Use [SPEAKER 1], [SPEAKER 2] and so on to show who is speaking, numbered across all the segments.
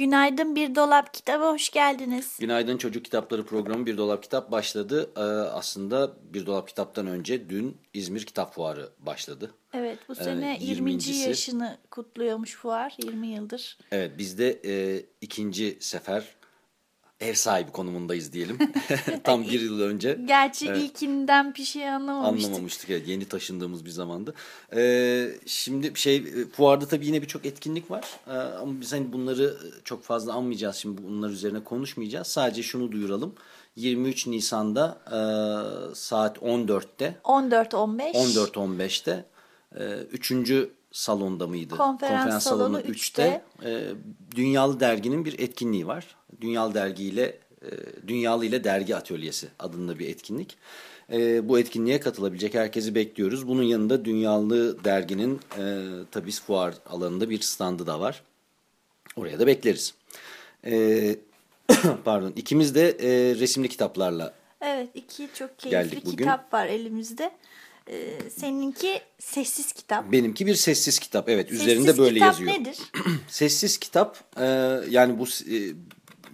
[SPEAKER 1] Günaydın Bir Dolap Kitabı hoş geldiniz.
[SPEAKER 2] Günaydın Çocuk Kitapları programı Bir Dolap Kitap başladı. Ee, aslında Bir Dolap Kitap'tan önce dün İzmir Kitap Fuarı başladı.
[SPEAKER 1] Evet bu sene
[SPEAKER 2] Ee,
[SPEAKER 1] 20.
[SPEAKER 2] 20.si.
[SPEAKER 1] yaşını kutluyormuş fuar 20 yıldır.
[SPEAKER 2] Evet biz de e, ikinci sefer ev sahibi konumundayız diyelim. Tam bir yıl önce
[SPEAKER 1] Gerçi
[SPEAKER 2] Evet.
[SPEAKER 1] ilkinden bir şey anlamamıştık.
[SPEAKER 2] anlamamıştık. Evet, yeni taşındığımız bir zamandı. Ee, şimdi şey e, fuarda tabii yine birçok etkinlik var. Ee, ama biz hani bunları çok fazla anmayacağız. Şimdi bunlar üzerine konuşmayacağız. Sadece şunu duyuralım. 23 Nisan'da e, saat 14'te
[SPEAKER 1] 14-15
[SPEAKER 2] 14-15'te e, 3. salonda mıydı?
[SPEAKER 1] Konferans salonu üçte.
[SPEAKER 2] e, Dünyalı Dergi'nin bir etkinliği var. Dünyalı Dergi ile e, Dünyalı ile Dergi Atölyesi adında bir etkinlik. E, bu etkinliğe katılabilecek herkesi bekliyoruz. Bunun yanında Dünyalı Dergi'nin e, tabii fuar alanında bir standı da var. Oraya da bekleriz. E, pardon. İkimiz de e, resimli kitaplarla
[SPEAKER 1] Evet iki çok keyifli
[SPEAKER 2] Geldik bugün.
[SPEAKER 1] kitap var elimizde. Ee, seninki sessiz kitap.
[SPEAKER 2] Benimki bir sessiz kitap. Evet
[SPEAKER 1] Sessiz
[SPEAKER 2] üzerinde böyle
[SPEAKER 1] kitap
[SPEAKER 2] yazıyor.
[SPEAKER 1] nedir?
[SPEAKER 2] Sessiz kitap e, yani bu e,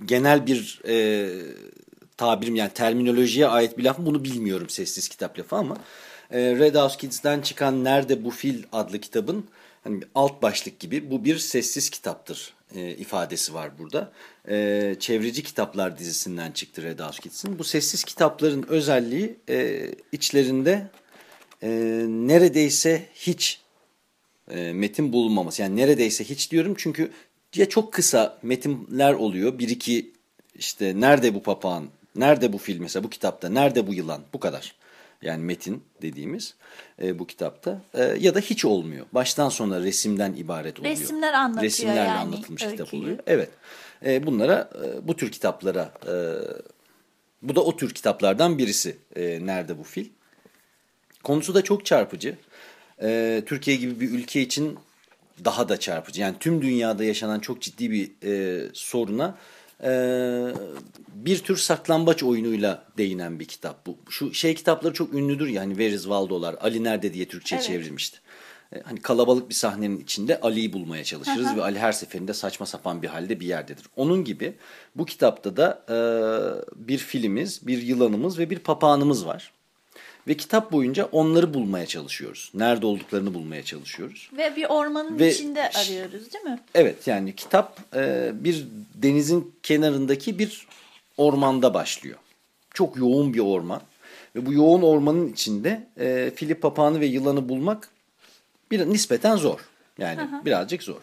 [SPEAKER 2] genel bir e, tabirim yani terminolojiye ait bir laf mı bunu bilmiyorum sessiz kitap lafı ama e, Red House Kids'ten çıkan Nerede Bu Fil adlı kitabın hani alt başlık gibi bu bir sessiz kitaptır e, ifadesi var burada. E, çevreci kitaplar dizisinden çıktı Red House Kids'in. Bu sessiz kitapların özelliği e, içlerinde e, neredeyse hiç e, metin bulunmaması. Yani neredeyse hiç diyorum çünkü ya çok kısa metinler oluyor. Bir iki işte nerede bu papağan, nerede bu fil mesela bu kitapta, nerede bu yılan bu kadar. Yani metin dediğimiz e, bu kitapta e, ya da hiç olmuyor. Baştan sona resimden ibaret oluyor.
[SPEAKER 1] Resimler anlatıyor
[SPEAKER 2] Resimlerle
[SPEAKER 1] yani
[SPEAKER 2] anlatılmış kitap
[SPEAKER 1] öyküyü.
[SPEAKER 2] oluyor. Evet. E, bunlara e, bu tür kitaplara e, bu da o tür kitaplardan birisi. E, nerede bu fil? Konusu da çok çarpıcı. Ee, Türkiye gibi bir ülke için daha da çarpıcı. Yani tüm dünyada yaşanan çok ciddi bir e, soruna e, bir tür saklambaç oyunuyla değinen bir kitap bu. Şu şey kitapları çok ünlüdür yani Where is Waldo'lar, Ali Nerede diye Türkçe'ye
[SPEAKER 1] Evet.
[SPEAKER 2] çevrilmişti. E, Hani kalabalık bir sahnenin içinde Ali'yi bulmaya çalışırız ve Ali her seferinde saçma sapan bir halde bir yerdedir. Onun gibi bu kitapta da e, bir filimiz, bir yılanımız ve bir papağanımız var. Ve kitap boyunca onları bulmaya çalışıyoruz. Nerede olduklarını bulmaya çalışıyoruz.
[SPEAKER 1] Ve bir ormanın
[SPEAKER 2] Ve-
[SPEAKER 1] içinde arıyoruz değil mi?
[SPEAKER 2] Evet yani kitap e, bir denizin kenarındaki bir ormanda başlıyor. Çok yoğun bir orman. Ve bu yoğun ormanın içinde e, fili papağanı ve yılanı bulmak bir nispeten zor. Yani birazcık zor.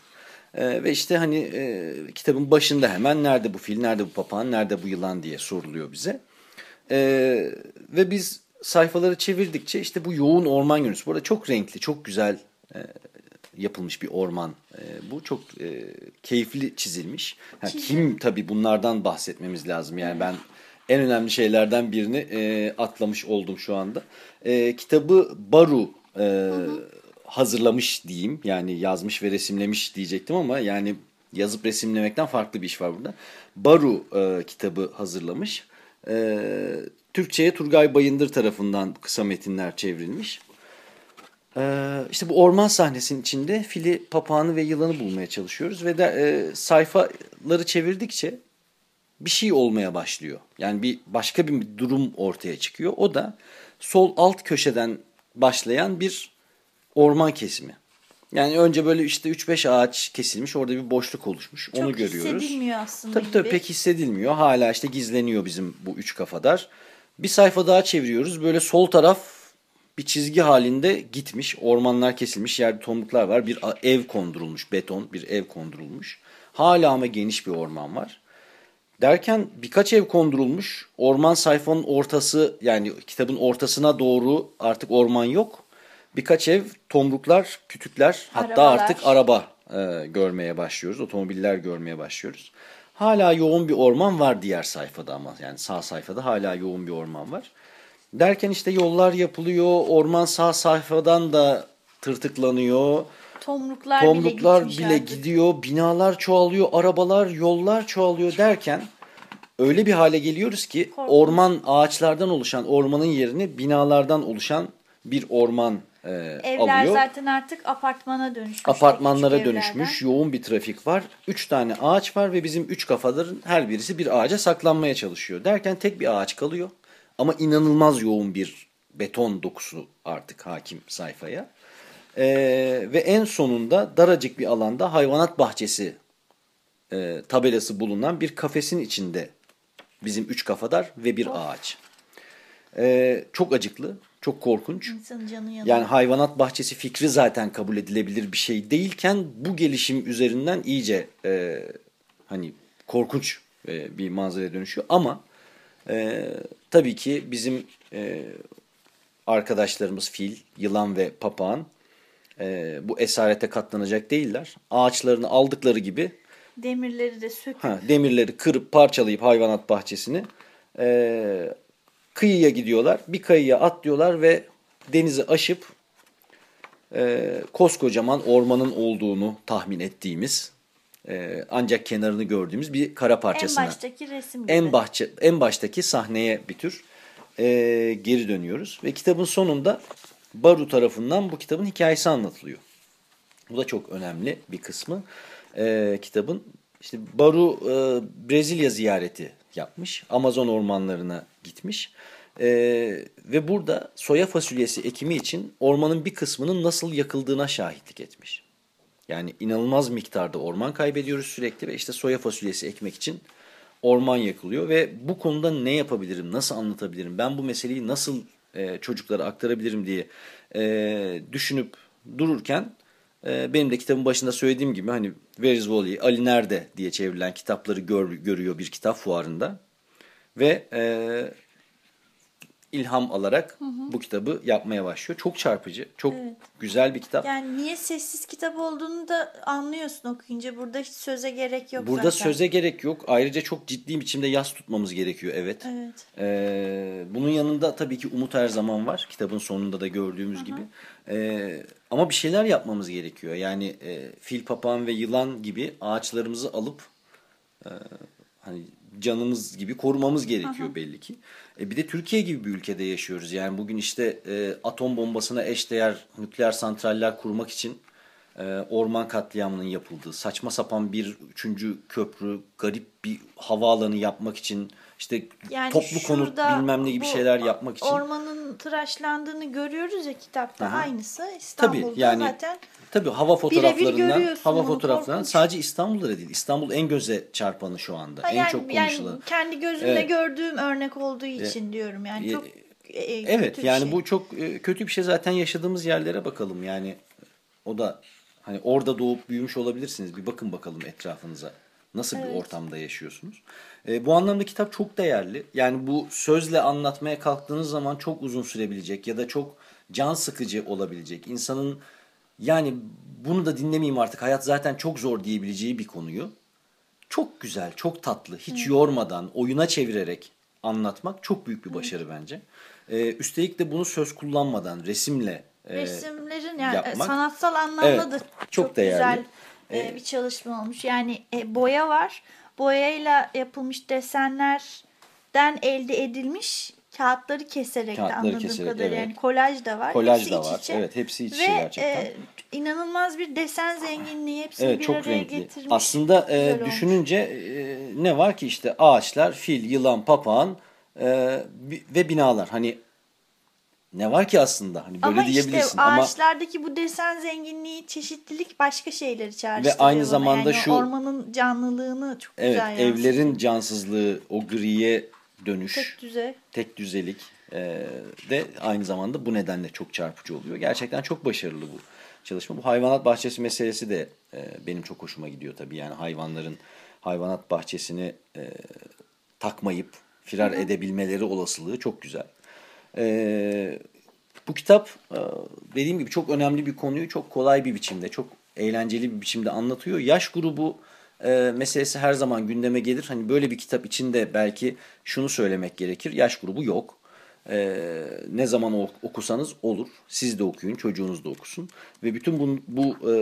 [SPEAKER 2] E, ve işte hani e, kitabın başında hemen nerede bu fil, nerede bu papağan, nerede bu yılan diye soruluyor bize. E, ve biz sayfaları çevirdikçe işte bu yoğun orman görüntüsü. Bu arada çok renkli, çok güzel e, yapılmış bir orman. E, bu çok e, keyifli çizilmiş. Ha, kim tabii bunlardan bahsetmemiz lazım. Yani ben en önemli şeylerden birini e, atlamış oldum şu anda. E, kitabı Baru e, hazırlamış diyeyim. Yani yazmış ve resimlemiş diyecektim ama yani yazıp resimlemekten farklı bir iş var burada. Baru e, kitabı hazırlamış. E, Türkçe'ye Turgay Bayındır tarafından kısa metinler çevrilmiş. Ee, işte bu orman sahnesinin içinde fili, papağanı ve yılanı bulmaya çalışıyoruz. Ve de e, sayfaları çevirdikçe bir şey olmaya başlıyor. Yani bir başka bir durum ortaya çıkıyor. O da sol alt köşeden başlayan bir orman kesimi. Yani önce böyle işte 3-5 ağaç kesilmiş orada bir boşluk oluşmuş. Onu
[SPEAKER 1] Çok
[SPEAKER 2] görüyoruz.
[SPEAKER 1] hissedilmiyor aslında
[SPEAKER 2] Tabii tabii
[SPEAKER 1] gibi.
[SPEAKER 2] pek hissedilmiyor. Hala işte gizleniyor bizim bu üç kafadar. Bir sayfa daha çeviriyoruz. Böyle sol taraf bir çizgi halinde gitmiş. Ormanlar kesilmiş. Yerde tomruklar var. Bir ev kondurulmuş. Beton bir ev kondurulmuş. Hala ama geniş bir orman var. Derken birkaç ev kondurulmuş. Orman sayfanın ortası yani kitabın ortasına doğru artık orman yok. Birkaç ev tomruklar, kütükler hatta
[SPEAKER 1] Arabalar.
[SPEAKER 2] artık araba e, görmeye başlıyoruz. Otomobiller görmeye başlıyoruz. Hala yoğun bir orman var diğer sayfada ama yani sağ sayfada hala yoğun bir orman var. Derken işte yollar yapılıyor. Orman sağ sayfadan da tırtıklanıyor.
[SPEAKER 1] Tomruklar,
[SPEAKER 2] Tomruklar
[SPEAKER 1] bile,
[SPEAKER 2] bile
[SPEAKER 1] artık.
[SPEAKER 2] gidiyor. Binalar çoğalıyor. Arabalar, yollar çoğalıyor derken öyle bir hale geliyoruz ki
[SPEAKER 1] Korkunç.
[SPEAKER 2] orman ağaçlardan oluşan ormanın yerini binalardan oluşan bir orman e,
[SPEAKER 1] Evler
[SPEAKER 2] alıyor.
[SPEAKER 1] zaten artık apartmana dönüşmüş.
[SPEAKER 2] Apartmanlara dönüşmüş,
[SPEAKER 1] evlerden.
[SPEAKER 2] yoğun bir trafik var. Üç tane ağaç var ve bizim üç kafaların her birisi bir ağaca saklanmaya çalışıyor. Derken tek bir ağaç kalıyor. Ama inanılmaz yoğun bir beton dokusu artık hakim sayfaya. Ee, ve en sonunda daracık bir alanda hayvanat bahçesi e, tabelası bulunan bir kafesin içinde bizim üç kafadar ve bir ağaç. Ee, çok acıklı, çok korkunç.
[SPEAKER 1] İnsanın canı yanıyor.
[SPEAKER 2] Yani hayvanat bahçesi fikri zaten kabul edilebilir bir şey değilken bu gelişim üzerinden iyice e, hani korkunç e, bir manzaraya dönüşüyor. Ama e, tabii ki bizim e, arkadaşlarımız fil, yılan ve papağan e, bu esarete katlanacak değiller. Ağaçlarını aldıkları gibi
[SPEAKER 1] Demirleri de söküp
[SPEAKER 2] Ha, demirleri kırıp parçalayıp hayvanat bahçesini e, kıyıya gidiyorlar. Bir kıyıya atlıyorlar ve denizi aşıp e, koskocaman ormanın olduğunu tahmin ettiğimiz e, ancak kenarını gördüğümüz bir kara
[SPEAKER 1] en
[SPEAKER 2] parçasına.
[SPEAKER 1] baştaki resim gibi.
[SPEAKER 2] En bahçe, en baştaki sahneye bir tür e, geri dönüyoruz ve kitabın sonunda Baru tarafından bu kitabın hikayesi anlatılıyor. Bu da çok önemli bir kısmı e, kitabın. İşte Baru e, Brezilya ziyareti yapmış, Amazon ormanlarına gitmiş E, ve burada soya fasulyesi ekimi için ormanın bir kısmının nasıl yakıldığına şahitlik etmiş. Yani inanılmaz miktarda orman kaybediyoruz sürekli ve işte soya fasulyesi ekmek için orman yakılıyor ve bu konuda ne yapabilirim, nasıl anlatabilirim, ben bu meseleyi nasıl e, çocuklara aktarabilirim diye e, düşünüp dururken e, benim de kitabın başında söylediğim gibi hani Where is Wally, Ali Nerede diye çevrilen kitapları gör, görüyor bir kitap fuarında. Ve e, ilham alarak bu kitabı yapmaya başlıyor. Çok çarpıcı, çok
[SPEAKER 1] Evet.
[SPEAKER 2] güzel bir kitap.
[SPEAKER 1] Yani niye sessiz kitap olduğunu da anlıyorsun okuyunca. Burada hiç söze gerek yok
[SPEAKER 2] Burada
[SPEAKER 1] zaten.
[SPEAKER 2] söze gerek yok. Ayrıca çok ciddi biçimde yas tutmamız gerekiyor evet.
[SPEAKER 1] Evet.
[SPEAKER 2] Ee, bunun yanında tabii ki umut her zaman var. Kitabın sonunda da gördüğümüz gibi. Ee, ama bir şeyler yapmamız gerekiyor. Yani e, fil, papağan ve yılan gibi ağaçlarımızı alıp e, hani canımız gibi korumamız gerekiyor belli ki. E, bir de Türkiye gibi bir ülkede yaşıyoruz. Yani bugün işte e, atom bombasına eşdeğer nükleer santraller kurmak için e, orman katliamının yapıldığı, saçma sapan bir üçüncü köprü, garip bir havaalanı yapmak için, işte
[SPEAKER 1] Yani
[SPEAKER 2] toplu konut bilmem ne gibi şeyler yapmak için.
[SPEAKER 1] Ormanın tıraşlandığını görüyoruz ya kitapta.
[SPEAKER 2] Aha.
[SPEAKER 1] Aynısı İstanbul'da
[SPEAKER 2] Tabii yani
[SPEAKER 1] zaten.
[SPEAKER 2] Tabii hava fotoğraflarından hava fotoğraflarından
[SPEAKER 1] korkunç.
[SPEAKER 2] sadece İstanbul'da da değil. İstanbul en göze çarpanı şu anda.
[SPEAKER 1] Ha,
[SPEAKER 2] en
[SPEAKER 1] yani,
[SPEAKER 2] çok konuşulan.
[SPEAKER 1] yani kendi gözümle
[SPEAKER 2] Evet.
[SPEAKER 1] gördüğüm örnek olduğu için diyorum. Yani
[SPEAKER 2] e,
[SPEAKER 1] çok e, e,
[SPEAKER 2] Evet
[SPEAKER 1] bir
[SPEAKER 2] yani
[SPEAKER 1] şey.
[SPEAKER 2] bu çok e, kötü bir şey zaten yaşadığımız yerlere bakalım yani o da hani orada doğup büyümüş olabilirsiniz bir bakın bakalım etrafınıza nasıl bir
[SPEAKER 1] Evet.
[SPEAKER 2] ortamda yaşıyorsunuz. E, bu anlamda kitap çok değerli yani bu sözle anlatmaya kalktığınız zaman çok uzun sürebilecek ya da çok can sıkıcı olabilecek insanın yani bunu da dinlemeyeyim artık hayat zaten çok zor diyebileceği bir konuyu çok güzel, çok tatlı, hiç yormadan, oyuna çevirerek anlatmak çok büyük bir başarı bence. Ee, üstelik de bunu söz kullanmadan, resimle e,
[SPEAKER 1] Resimlerin yani
[SPEAKER 2] yapmak.
[SPEAKER 1] sanatsal anlamda
[SPEAKER 2] Evet,
[SPEAKER 1] da
[SPEAKER 2] çok
[SPEAKER 1] çok,
[SPEAKER 2] değerli.
[SPEAKER 1] güzel e,
[SPEAKER 2] Ee,
[SPEAKER 1] bir çalışma olmuş. Yani e, boya var. Boyayla yapılmış desenlerden elde edilmiş kağıtları keserek de
[SPEAKER 2] Kağıtları
[SPEAKER 1] anladığım
[SPEAKER 2] keserek,
[SPEAKER 1] kadarıyla.
[SPEAKER 2] evet.
[SPEAKER 1] Yani kolaj da var.
[SPEAKER 2] kolaj
[SPEAKER 1] Hepsi
[SPEAKER 2] da
[SPEAKER 1] iç
[SPEAKER 2] var.
[SPEAKER 1] içe.
[SPEAKER 2] Evet, hepsi iç
[SPEAKER 1] Ve
[SPEAKER 2] içe gerçekten.
[SPEAKER 1] e, inanılmaz bir desen zenginliği hepsini
[SPEAKER 2] Evet
[SPEAKER 1] bir
[SPEAKER 2] çok
[SPEAKER 1] araya
[SPEAKER 2] renkli.
[SPEAKER 1] getirmiş.
[SPEAKER 2] Aslında e, düşününce e, ne var ki işte ağaçlar, fil, yılan, papağan e, ve binalar. Hani ne var ki aslında? Hani böyle
[SPEAKER 1] ama işte
[SPEAKER 2] diyebilirsin ama
[SPEAKER 1] ağaçlardaki bu desen zenginliği, çeşitlilik başka şeyleri çağrıştırıyor
[SPEAKER 2] Ve aynı
[SPEAKER 1] bana.
[SPEAKER 2] zamanda
[SPEAKER 1] yani
[SPEAKER 2] şu-
[SPEAKER 1] ormanın canlılığını çok
[SPEAKER 2] evet
[SPEAKER 1] güzel yansıtıyor.
[SPEAKER 2] evlerin cansızlığı, o griye dönüş.
[SPEAKER 1] tek düze.
[SPEAKER 2] tek düzelik e, de aynı zamanda bu nedenle çok çarpıcı oluyor. Gerçekten çok başarılı bu çalışma. Bu hayvanat bahçesi meselesi de e, benim çok hoşuma gidiyor tabii. Yani hayvanların hayvanat bahçesini e, takmayıp firar edebilmeleri olasılığı çok güzel. E, Bu kitap e, dediğim gibi çok önemli bir konuyu çok kolay bir biçimde, çok eğlenceli bir biçimde anlatıyor. Yaş grubu e, meselesi her zaman gündeme gelir. Hani böyle bir kitap içinde belki şunu söylemek gerekir. Yaş grubu yok. E, ne zaman okusanız olur. Siz de okuyun, çocuğunuz da okusun. Ve bütün bu, bu e,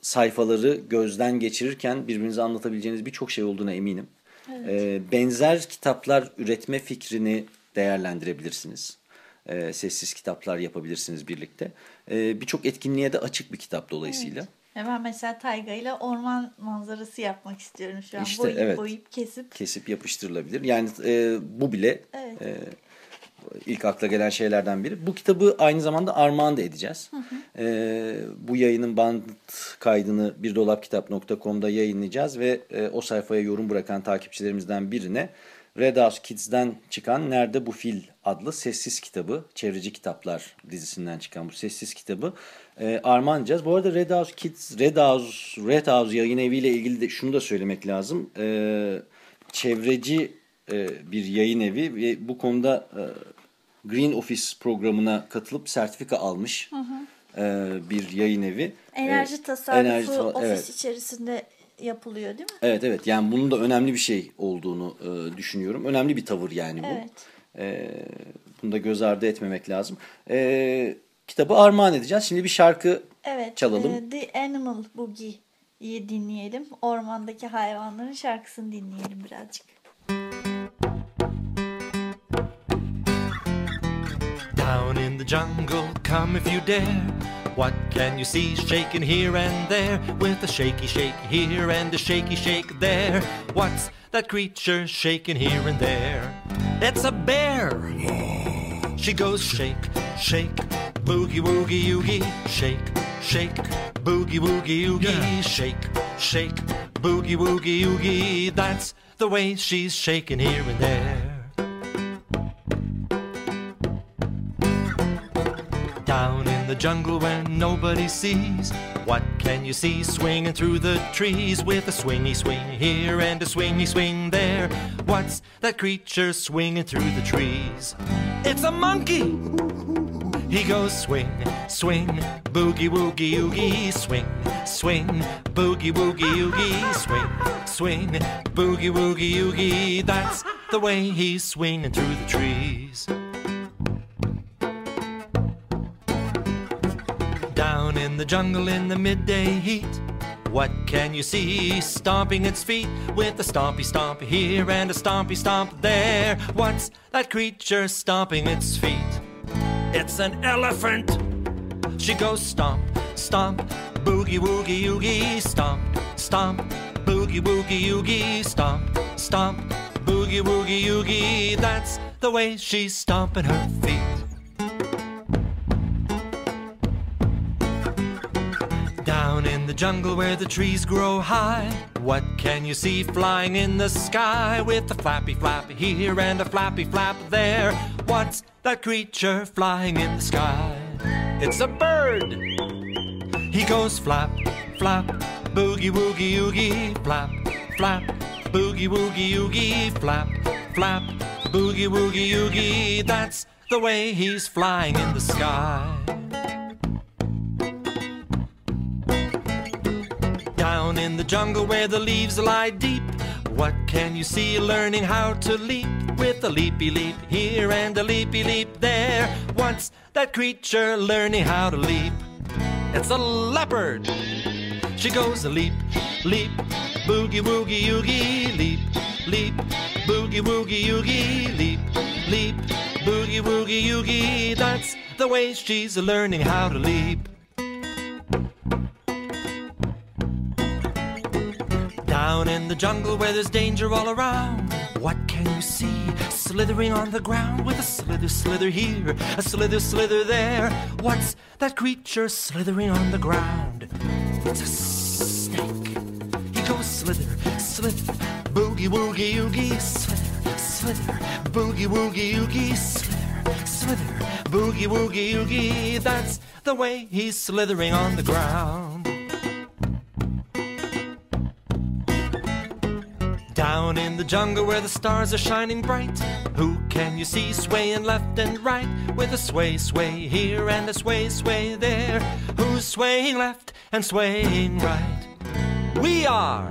[SPEAKER 2] sayfaları gözden geçirirken birbirinize anlatabileceğiniz birçok şey olduğuna eminim. Evet. E, benzer kitaplar üretme fikrini değerlendirebilirsiniz. E, sessiz kitaplar yapabilirsiniz birlikte. E, birçok etkinliğe de açık bir kitap dolayısıyla. Evet.
[SPEAKER 1] Ben mesela Tayga ile orman manzarası yapmak istiyorum şu an. İşte, boyayıp, evet. boyayıp kesip.
[SPEAKER 2] Kesip yapıştırılabilir. Yani e, bu bile evet. e, ilk akla gelen şeylerden biri. Bu kitabı aynı zamanda armağan da edeceğiz. Hı hı. E, bu yayının band kaydını birdolapkitap.com'da yayınlayacağız ve e, o sayfaya yorum bırakan takipçilerimizden birine Red House Kids'den çıkan Nerede Bu Fil adlı sessiz kitabı, çevreci kitaplar dizisinden çıkan bu sessiz kitabı e, armağan edeceğiz. Bu arada Red House Kids, Red House, Red House yayın eviyle ilgili de şunu da söylemek lazım. E, çevreci e, bir yayın evi ve bu konuda e, Green Office programına katılıp sertifika almış hı hı. E, bir yayın evi.
[SPEAKER 1] Enerji e, tasarrufu enerji, ofis evet. içerisinde yapılıyor değil mi?
[SPEAKER 2] Evet evet yani bunun da önemli bir şey olduğunu e, düşünüyorum. Önemli bir tavır yani bu. Evet. E, bunu da göz ardı etmemek lazım. E, kitabı armağan edeceğiz. Şimdi bir şarkı evet, çalalım.
[SPEAKER 1] E, The Animal Boogie'yi dinleyelim. Ormandaki hayvanların şarkısını dinleyelim birazcık. Down in the jungle, come if you dare. What can you see shaking here and there? With a shaky shake here and a shaky shake there. What's that creature shaking here and there? It's a bear. She goes shake, shake, boogie woogie oogie, shake, shake, boogie woogie oogie, shake, shake, boogie woogie oogie. That's the way she's shaking here and there. The jungle where nobody sees. What can you see swinging through the trees with a swingy swing here and a swingy swing there? What's that creature swinging through the trees? It's a monkey! He goes swing, swing, boogie woogie oogie, swing, swing, boogie woogie oogie, swing, swing, boogie woogie oogie. That's the way he's swinging through the trees. The jungle in the midday heat. What can you see stomping its feet with a stompy stomp here and a stompy stomp there? What's that creature stomping its feet? It's an elephant. She goes stomp, stomp, boogie woogie oogie, stomp, stomp, boogie woogie oogie, stomp, stomp, boogie woogie oogie. That's the way she's stomping her feet. The jungle where the trees grow high. What can you see flying in the sky with a flappy flap here and a flappy flap there? What's that creature flying in the sky? It's a bird. He goes flap, flap, boogie woogie oogie, flap, flap, boogie woogie oogie, flap, flap, boogie woogie oogie. That's the way he's flying in the sky. Down in the jungle where the leaves lie deep, what can you see learning how to leap? With a leapy leap here and a leapy leap there. What's that creature learning how to leap? It's a leopard. She goes a leap, leap, boogie woogie oogie, leap, leap, boogie woogie oogie, leap, leap, boogie woogie oogie. That's the way she's learning how to leap. Down in the jungle where there's danger all around. What can you see? Slithering on the ground with a slither, slither here, a slither, slither there. What's that creature slithering on the ground? It's a snake. He goes slither, slither, boogie woogie oogie, slither, slither, boogie woogie oogie, slither, slither, boogie woogie oogie. That's the way he's slithering on the ground. Down in the jungle where the stars are shining bright. Who can you see swaying left and right? With a sway, sway here and a sway, sway there. Who's swaying left and swaying right? We are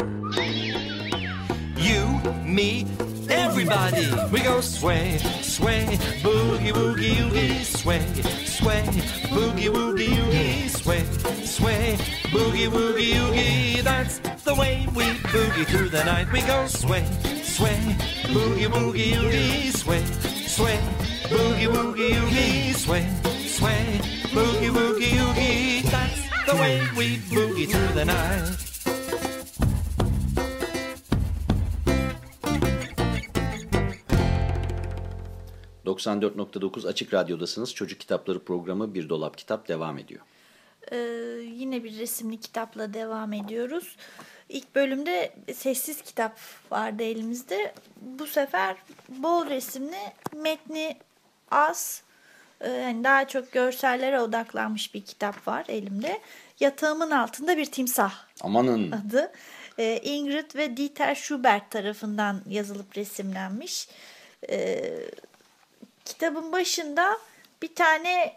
[SPEAKER 1] you, me, everybody. We go sway, sway, boogie, woogie, oogie, sway, sway, boogie, woogie, oogie, sway, sway, boogie, woogie, oogie. That's the way we boogie through the night. We go sway, sway, boogie, woogie, oogie, sway, sway, boogie, woogie, oogie, sway, sway, boogie, woogie, oogie. That's the way we boogie through the night.
[SPEAKER 2] 94.9 Açık Radyo'dasınız. Çocuk Kitapları programı Bir Dolap Kitap devam ediyor.
[SPEAKER 3] Ee, yine bir resimli kitapla devam ediyoruz. İlk bölümde sessiz kitap vardı elimizde. Bu sefer bol resimli, metni az, e, yani daha çok görsellere odaklanmış bir kitap var elimde. Yatağımın altında bir timsah
[SPEAKER 2] Amanın.
[SPEAKER 3] adı. Ee, Ingrid ve Dieter Schubert tarafından yazılıp resimlenmiş. Ee, kitabın başında bir tane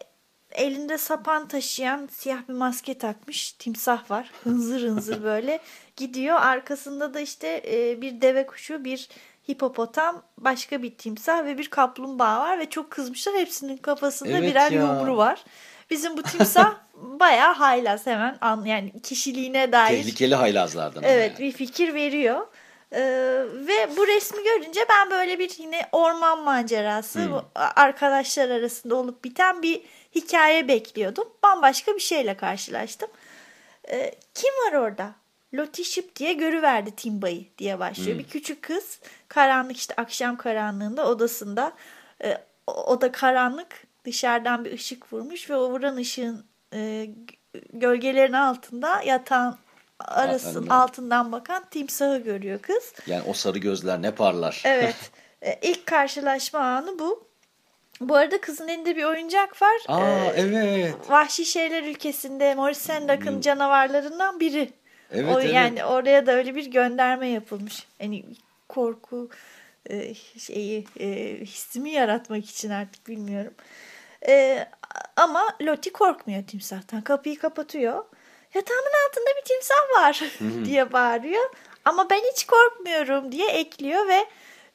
[SPEAKER 3] elinde sapan taşıyan siyah bir maske takmış timsah var. Hınzır hınzır böyle gidiyor. Arkasında da işte e, bir deve kuşu, bir hipopotam, başka bir timsah ve bir kaplumbağa var ve çok kızmışlar. Hepsinin kafasında
[SPEAKER 2] Evet
[SPEAKER 3] birer
[SPEAKER 2] ya.
[SPEAKER 3] yumru var. Bizim bu timsah bayağı haylaz hemen an, yani kişiliğine dair
[SPEAKER 2] Tehlikeli haylazlardan.
[SPEAKER 3] Evet
[SPEAKER 2] yani.
[SPEAKER 3] bir fikir veriyor. Ee, ve bu resmi görünce ben böyle bir yine orman macerası bu arkadaşlar arasında olup biten bir hikaye bekliyordum. Bambaşka bir şeyle karşılaştım. Ee, kim var orada? Lottie Ship diye görüverdi Timba'yı diye başlıyor. Bir küçük kız karanlık işte akşam karanlığında odasında e, o- oda karanlık dışarıdan bir ışık vurmuş ve o vuran ışığın e, gölgelerin altında yatağın arasının
[SPEAKER 2] Altından.
[SPEAKER 3] altından bakan timsahı görüyor kız.
[SPEAKER 2] Yani o sarı gözler ne parlar.
[SPEAKER 3] Evet. E, ilk karşılaşma anı bu. Bu arada kızın elinde bir oyuncak var.
[SPEAKER 2] Aa
[SPEAKER 3] Ee,
[SPEAKER 2] evet.
[SPEAKER 3] Vahşi Şeyler ülkesinde Maurice Sendak'ın canavarlarından biri.
[SPEAKER 2] Evet,
[SPEAKER 3] o,
[SPEAKER 2] evet.
[SPEAKER 3] Yani oraya da öyle bir gönderme yapılmış. Yani korku e, şeyi e, hissimi yaratmak için artık bilmiyorum. E, ama Lottie korkmuyor timsahtan. Kapıyı kapatıyor. Yatağımın altında bir timsah var diye bağırıyor. Ama ben hiç korkmuyorum diye ekliyor ve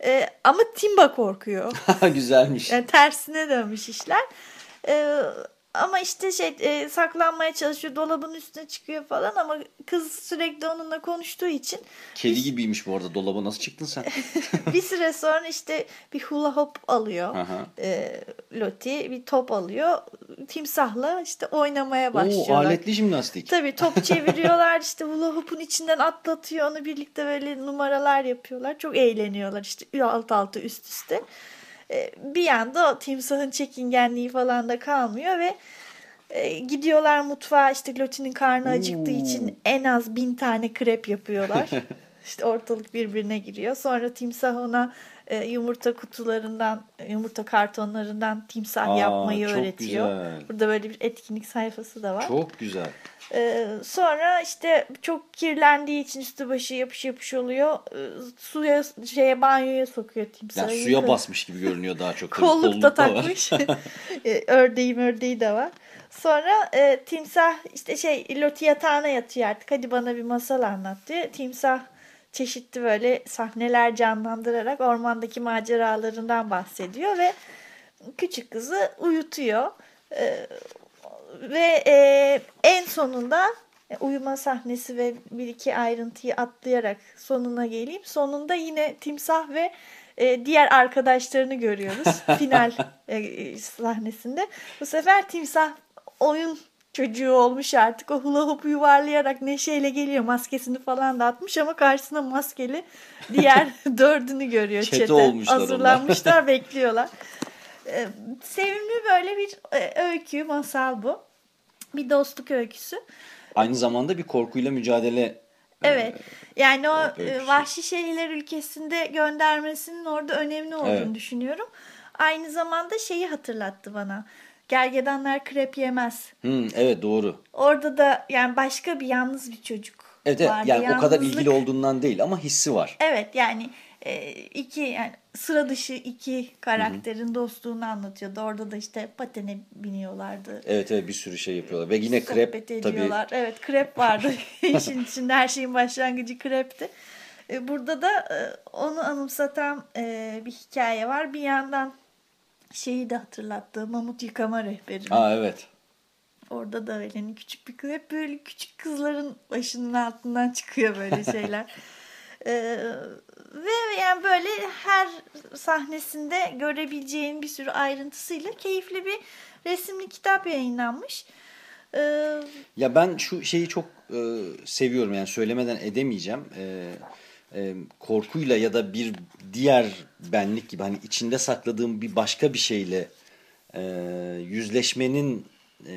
[SPEAKER 3] e, ama Timba korkuyor.
[SPEAKER 2] Güzelmiş.
[SPEAKER 3] Yani tersine dönmüş işler. Ee, ama işte şey e, saklanmaya çalışıyor dolabın üstüne çıkıyor falan ama kız sürekli onunla konuştuğu için
[SPEAKER 2] Kedi gibiymiş bu arada. Dolaba nasıl çıktın sen?
[SPEAKER 3] bir süre sonra işte bir hula hop alıyor.
[SPEAKER 2] Aha.
[SPEAKER 3] Ee, Lottie bir top alıyor. Timsahla işte oynamaya
[SPEAKER 2] Oo
[SPEAKER 3] başlıyorlar.
[SPEAKER 2] aletli jimnastik.
[SPEAKER 3] Tabii top çeviriyorlar işte hula hoop'un içinden atlatıyor onu birlikte böyle numaralar yapıyorlar. Çok eğleniyorlar işte alt alta üst üste. Ee, bir yanda o timsahın çekingenliği falan da kalmıyor ve e, gidiyorlar mutfağa işte Lottie'nin karnı acıktığı için en az bin tane krep yapıyorlar. işte ortalık birbirine giriyor. Sonra timsah ona e, yumurta kutularından, yumurta kartonlarından timsah
[SPEAKER 2] Aa,
[SPEAKER 3] yapmayı
[SPEAKER 2] çok
[SPEAKER 3] öğretiyor.
[SPEAKER 2] güzel.
[SPEAKER 3] Burada böyle bir etkinlik sayfası da var.
[SPEAKER 2] Çok güzel.
[SPEAKER 3] Ee, sonra işte çok kirlendiği için üstü başı yapış yapış oluyor. Ee, suya şeye banyoya sokuyor timsahı.
[SPEAKER 2] Yani suya basmış gibi görünüyor daha çok. Tabii
[SPEAKER 3] Kolluk da takmış. Ee, ördeği ördeği de var. Sonra e, timsah işte şey Loti yatağına yatıyor artık. Hadi bana bir masal anlat diyor. Timsah çeşitli böyle sahneler canlandırarak ormandaki maceralarından bahsediyor ve küçük kızı uyutuyor. Ee, ve e, en sonunda e, uyuma sahnesi ve bir iki ayrıntıyı atlayarak sonuna geleyim. Sonunda yine timsah ve e, diğer arkadaşlarını görüyoruz final e, sahnesinde. Bu sefer timsah oyun çocuğu olmuş artık. O hula hopu yuvarlayarak neşeyle geliyor. Maskesini falan da atmış ama karşısına maskeli diğer dördünü görüyor.
[SPEAKER 2] Çete olmuşlar onlar.
[SPEAKER 3] Hazırlanmışlar bekliyorlar. Ee, sevimli böyle bir e, öykü, masal bu. Bir dostluk öyküsü.
[SPEAKER 2] Aynı zamanda bir korkuyla mücadele.
[SPEAKER 3] Evet. Yani o
[SPEAKER 2] o
[SPEAKER 3] e, vahşi şeyler ülkesinde göndermesinin orada önemli olduğunu
[SPEAKER 2] Evet.
[SPEAKER 3] düşünüyorum. Aynı zamanda şeyi hatırlattı bana. Gergedanlar krep yemez.
[SPEAKER 2] Hmm, evet doğru.
[SPEAKER 3] Orada da yani başka bir yalnız bir çocuk
[SPEAKER 2] Evet, evet
[SPEAKER 3] vardı.
[SPEAKER 2] yani o kadar
[SPEAKER 3] Yalnızlık-
[SPEAKER 2] ilgili olduğundan değil ama hissi var.
[SPEAKER 3] Evet yani e, iki yani sıra dışı iki karakterin dostluğunu anlatıyordu. Orada da işte patene biniyorlardı.
[SPEAKER 2] Evet evet bir sürü şey yapıyorlar. Ve yine krep
[SPEAKER 3] Sohbet
[SPEAKER 2] tabii.
[SPEAKER 3] ediyorlar. Evet krep vardı. İşin içinde her şeyin başlangıcı krepti. E, Burada da e, onu anımsatan bir hikaye var. Bir yandan şeyi de hatırlattı. Mamut yıkama rehberini.
[SPEAKER 2] Aa evet.
[SPEAKER 3] Orada da öyle hani küçük bir kız. Hep böyle küçük kızların başının altından çıkıyor böyle şeyler. Ee, ve yani böyle her sahnesinde görebileceğin bir sürü ayrıntısıyla keyifli bir resimli kitap yayınlanmış. Ee,
[SPEAKER 2] Ya ben şu şeyi çok e, seviyorum yani söylemeden edemeyeceğim. E, e, korkuyla ya da bir diğer benlik gibi hani içinde sakladığım bir başka bir şeyle e, yüzleşmenin e,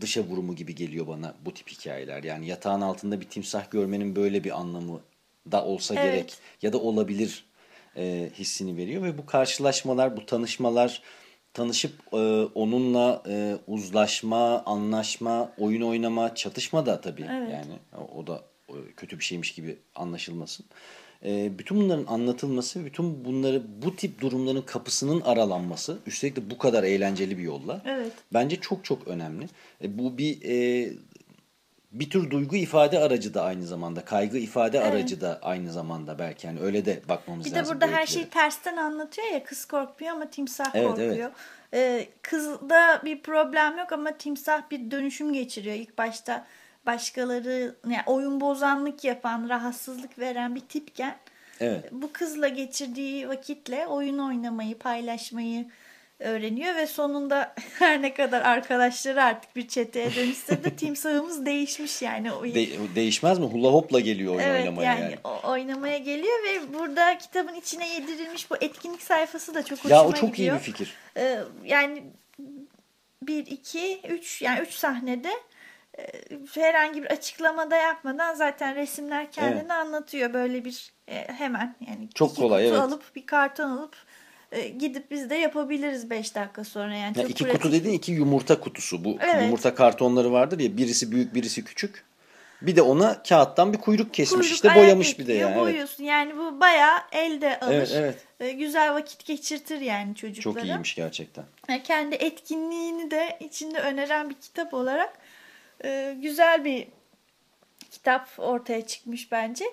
[SPEAKER 2] dışa vurumu gibi geliyor bana bu tip hikayeler. Yani yatağın altında bir timsah görmenin böyle bir anlamı da olsa
[SPEAKER 3] Evet.
[SPEAKER 2] gerek ya da olabilir e, hissini veriyor ve bu karşılaşmalar, bu tanışmalar, tanışıp e, onunla e, uzlaşma, anlaşma, oyun oynama, çatışma da tabii
[SPEAKER 3] Evet.
[SPEAKER 2] yani o, o da kötü bir şeymiş gibi anlaşılmasın. E, bütün bunların anlatılması, bütün bunları bu tip durumların kapısının aralanması, üstelik de bu kadar eğlenceli bir yolla.
[SPEAKER 3] Evet.
[SPEAKER 2] Bence çok çok önemli. E, bu bir e, bir tür duygu ifade aracı da aynı zamanda, kaygı ifade aracı da aynı zamanda belki yani öyle de bakmamız
[SPEAKER 3] bir
[SPEAKER 2] lazım.
[SPEAKER 3] de burada
[SPEAKER 2] bu
[SPEAKER 3] her şeyi tersten anlatıyor ya. Kız korkmuyor ama timsah
[SPEAKER 2] Evet,
[SPEAKER 3] korkuyor. Ee, kızda bir problem yok ama timsah bir dönüşüm geçiriyor. İlk başta başkaları yani oyun bozanlık yapan, rahatsızlık veren bir tipken
[SPEAKER 2] Evet.
[SPEAKER 3] bu kızla geçirdiği vakitle oyun oynamayı, paylaşmayı öğreniyor ve sonunda her ne kadar arkadaşları artık bir çeteye dönüşse de timsahımız değişmiş yani.
[SPEAKER 2] De- değişmez mi? Hula hopla geliyor oyun
[SPEAKER 3] evet
[SPEAKER 2] oynamaya yani.
[SPEAKER 3] yani, o- oynamaya geliyor ve burada kitabın içine yedirilmiş bu etkinlik sayfası da çok hoşuma
[SPEAKER 2] Ya o çok
[SPEAKER 3] gidiyor.
[SPEAKER 2] iyi bir fikir.
[SPEAKER 3] Ee, yani bir, iki, üç yani üç sahnede herhangi bir açıklamada yapmadan zaten resimler kendini
[SPEAKER 2] Evet.
[SPEAKER 3] anlatıyor. Böyle bir e, hemen yani
[SPEAKER 2] Çok
[SPEAKER 3] iki
[SPEAKER 2] kolay,
[SPEAKER 3] kutu
[SPEAKER 2] evet.
[SPEAKER 3] alıp bir karton alıp e, gidip biz de yapabiliriz beş dakika sonra. Yani
[SPEAKER 2] Ya
[SPEAKER 3] çok
[SPEAKER 2] iki
[SPEAKER 3] pratik.
[SPEAKER 2] kutu dediğin iki yumurta kutusu. Bu
[SPEAKER 3] Evet.
[SPEAKER 2] yumurta kartonları vardır ya birisi büyük birisi küçük. Bir de ona kağıttan bir kuyruk kesmiş
[SPEAKER 3] Kuyruk,
[SPEAKER 2] işte boyamış bir de yani. Evet.
[SPEAKER 3] Boyuyorsun. Yani bu bayağı elde alır.
[SPEAKER 2] Evet, evet.
[SPEAKER 3] E, güzel vakit geçirtir yani çocuklara.
[SPEAKER 2] Çok iyiymiş gerçekten.
[SPEAKER 3] Yani kendi etkinliğini de içinde öneren bir kitap olarak e, güzel bir kitap ortaya çıkmış bence.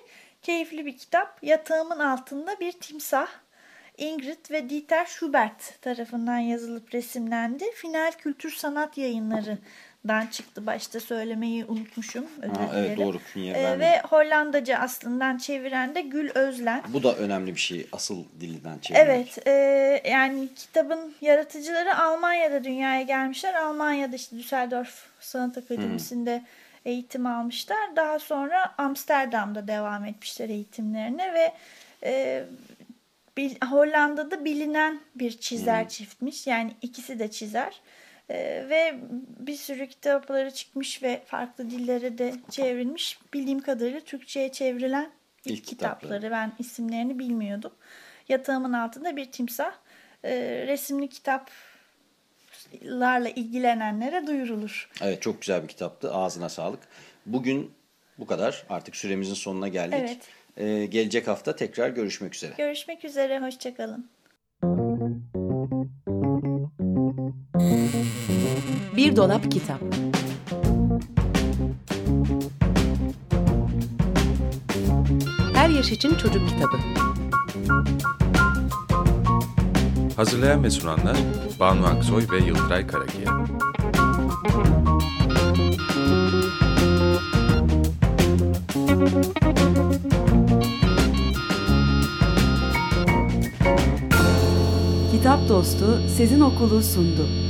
[SPEAKER 3] Keyifli bir kitap. Yatağımın altında bir timsah. Ingrid ve Dieter Schubert tarafından yazılıp resimlendi. Final Kültür Sanat Yayınları'ndan çıktı. Başta söylemeyi unutmuşum. Özür
[SPEAKER 2] Ha, evet, doğru, künye
[SPEAKER 3] E,
[SPEAKER 2] vermedim.
[SPEAKER 3] ve Hollandaca aslından çeviren de Gül Özlen.
[SPEAKER 2] Bu da önemli bir şey. Asıl dilden çevirmek.
[SPEAKER 3] Evet, e, yani kitabın yaratıcıları Almanya'da dünyaya gelmişler. Almanya'da işte Düsseldorf Sanat Akademisi'nde eğitim almışlar. Daha sonra Amsterdam'da devam etmişler eğitimlerine ve e, bil- Hollanda'da bilinen bir çizer çiftmiş. Yani ikisi de çizer. E, ve bir sürü kitapları çıkmış ve farklı dillere de çevrilmiş. Bildiğim kadarıyla Türkçe'ye çevrilen ilk,
[SPEAKER 2] İlk kitapları.
[SPEAKER 3] kitapları. Ben isimlerini bilmiyordum. Yatağımın altında bir timsah. E, resimli kitaplarla ilgilenenlere duyurulur.
[SPEAKER 2] Evet çok güzel bir kitaptı. Ağzına sağlık. Bugün bu kadar. Artık süremizin sonuna geldik.
[SPEAKER 3] Evet.
[SPEAKER 2] Ee, gelecek hafta tekrar görüşmek üzere.
[SPEAKER 3] Görüşmek üzere, hoşçakalın.
[SPEAKER 4] Bir dolap kitap. Her yaş için çocuk kitabı.
[SPEAKER 5] Hazırlayan ve sunanlar Banu Aksoy ve Yıldıray Karakiya.
[SPEAKER 6] Kitap Dostu Sezin Okulu sundu.